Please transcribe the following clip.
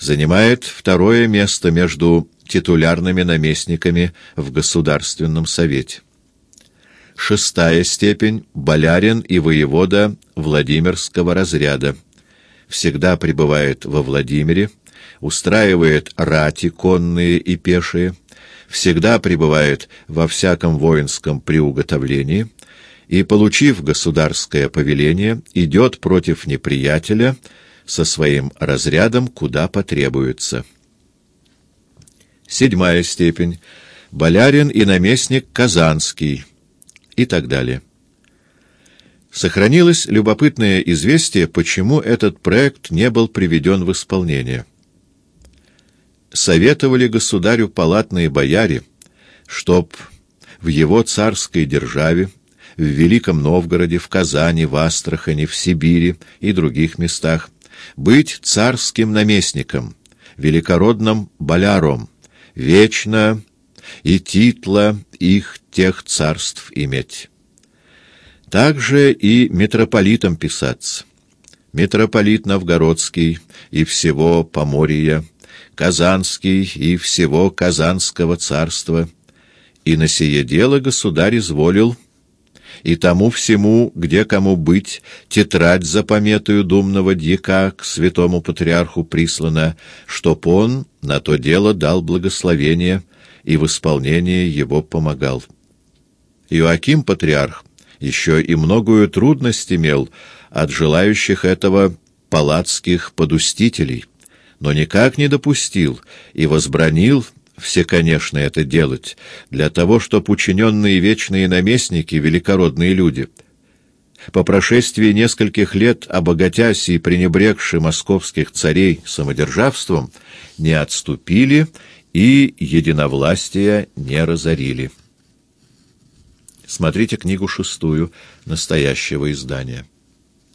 занимает второе место между титулярными наместниками в Государственном Совете. Шестая степень — болярин и воевода Владимирского разряда. Всегда пребывает во Владимире, устраивает рати конные и пешие, всегда пребывает во всяком воинском приуготовлении и, получив государское повеление, идет против неприятеля со своим разрядом, куда потребуется. Седьмая степень. Болярин и наместник Казанский и так далее. Сохранилось любопытное известие, почему этот проект не был приведен в исполнение советовали государю палатные бояре, чтоб в его царской державе, в Великом Новгороде, в Казани, в Астрахани, в Сибири и других местах быть царским наместником, великородным боляром, вечно и титла их тех царств иметь. Также и митрополитом писаться. Митрополит Новгородский и всего Поморья — Казанский и всего Казанского царства, и на сие дело государь изволил, и тому всему, где кому быть, тетрадь за пометую думного дьяка к святому патриарху прислана, чтоб он на то дело дал благословение и в исполнении его помогал. Иоаким патриарх еще и многую трудность имел от желающих этого палацких подустителей но никак не допустил и возбранил все, конечно, это делать, для того, чтоб учиненные вечные наместники, великородные люди, по прошествии нескольких лет, обогатясь и пренебрегши московских царей самодержавством, не отступили и единовластия не разорили. Смотрите книгу шестую настоящего издания.